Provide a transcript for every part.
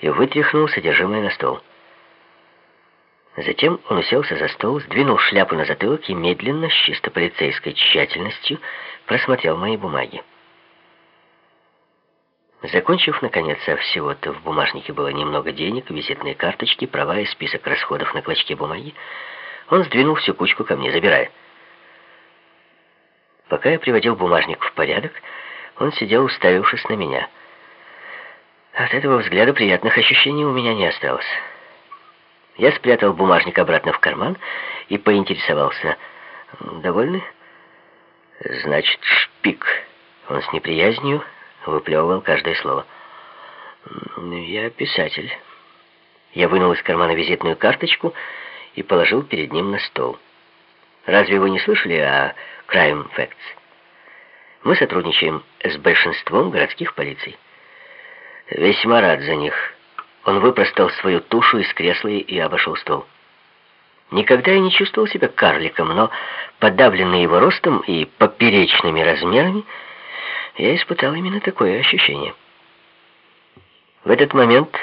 и вытряхнул содержимое на стол. Затем он уселся за стол, сдвинул шляпу на затылок и медленно, с чисто полицейской тщательностью, просмотрел мои бумаги. Закончив, наконец, а всего-то в бумажнике было немного денег, визитные карточки, права и список расходов на клочке бумаги, он сдвинул всю кучку ко мне, забирая. Пока я приводил бумажник в порядок, он сидел, уставившись на меня. От этого взгляда приятных ощущений у меня не осталось. Я спрятал бумажник обратно в карман и поинтересовался. «Довольны?» «Значит, шпик». Он с неприязнью выплевывал каждое слово. «Я писатель». Я вынул из кармана визитную карточку и положил перед ним на стол. «Разве вы не слышали о Crime Facts?» Мы сотрудничаем с большинством городских полиций. Весьма рад за них. Он выпростал свою тушу из кресла и обошел стол. Никогда я не чувствовал себя карликом, но, подавленный его ростом и поперечными размерами, я испытал именно такое ощущение. В этот момент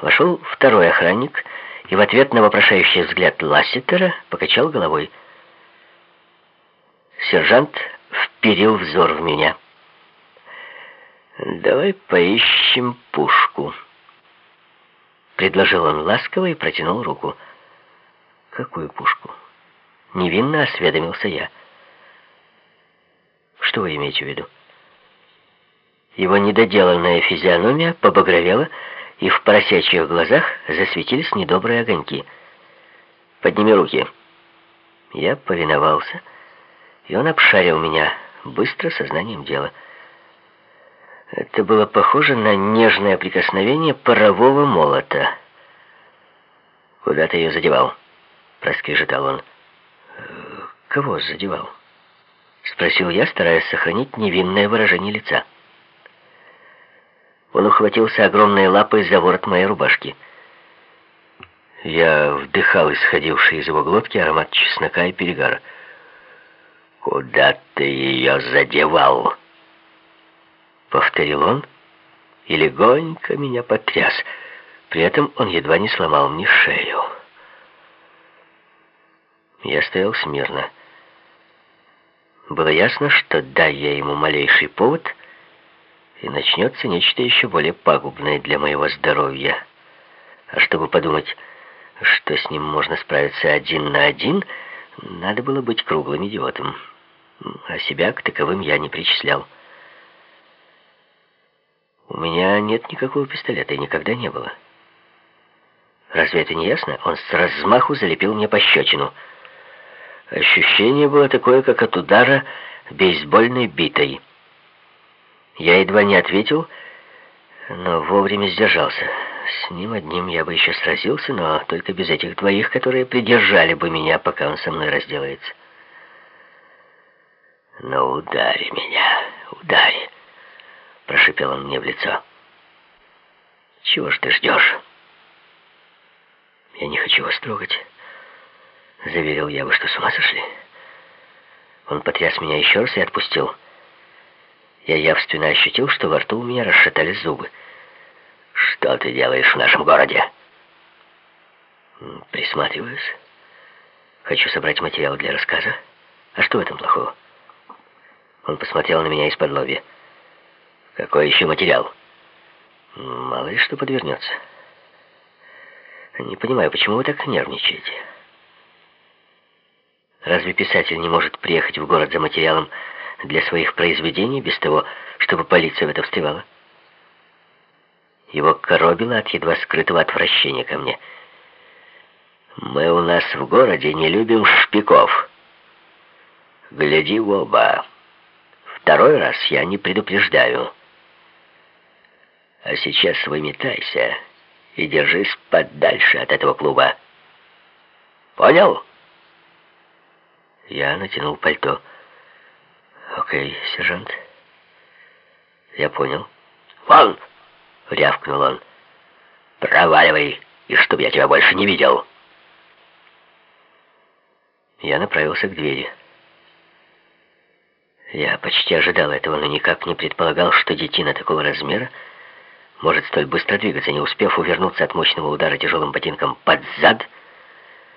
вошел второй охранник и в ответ на вопрошающий взгляд Лассетера покачал головой. Сержант вперил взор в меня. «Давай поищем пушку», — предложил он ласково и протянул руку. «Какую пушку?» Невинно осведомился я. «Что вы имеете в виду?» Его недоделанная физиономия побагровела, и в поросячьих глазах засветились недобрые огоньки. «Подними руки». Я повиновался, и он обшарил меня быстро сознанием дела. Это было похоже на нежное прикосновение парового молота. «Куда ты ее задевал?» — проскрежетал он. «Кого задевал?» — спросил я, стараясь сохранить невинное выражение лица. Он ухватился огромной лапой за ворот моей рубашки. Я вдыхал исходивший из его глотки аромат чеснока и перегара. «Куда ты ее задевал?» Повторил он и легонько меня потряс. При этом он едва не сломал мне шею. Я стоял смирно. Было ясно, что дай я ему малейший повод, и начнется нечто еще более пагубное для моего здоровья. А чтобы подумать, что с ним можно справиться один на один, надо было быть круглым идиотом а себя к таковым я не причислял. У меня нет никакого пистолета и никогда не было. Разве это не ясно? Он с размаху залепил мне пощечину. Ощущение было такое, как от удара бейсбольной битой. Я едва не ответил, но вовремя сдержался. С ним одним я бы еще сразился, но только без этих двоих, которые придержали бы меня, пока он со мной разделается. «Ну, удари меня, удари!» — прошипел он мне в лицо. «Чего ж ты ждешь?» «Я не хочу вас трогать», — заверил я. «Вы что, с ума сошли?» Он потряс меня еще раз и отпустил. Я явственно ощутил, что во рту у меня расшатались зубы. «Что ты делаешь в нашем городе?» «Присматриваюсь. Хочу собрать материал для рассказа. А что в этом плохого?» Он посмотрел на меня из-под лобья. «Какой еще материал?» «Мало ли что подвернется». «Не понимаю, почему вы так нервничаете?» «Разве писатель не может приехать в город за материалом для своих произведений без того, чтобы полиция в это встревала?» Его коробило от едва скрытого отвращения ко мне. «Мы у нас в городе не любим шпиков. Гляди в оба». Второй раз я не предупреждаю. А сейчас выметайся и держись подальше от этого клуба. Понял? Я натянул пальто. Окей, сержант. Я понял. Вон! Рявкнул он. Проваливай, и чтоб я тебя больше не видел. Я направился к двери. Я почти ожидал этого, но никак не предполагал, что детина такого размера может столь быстро двигаться, не успев увернуться от мощного удара тяжелым ботинком под зад,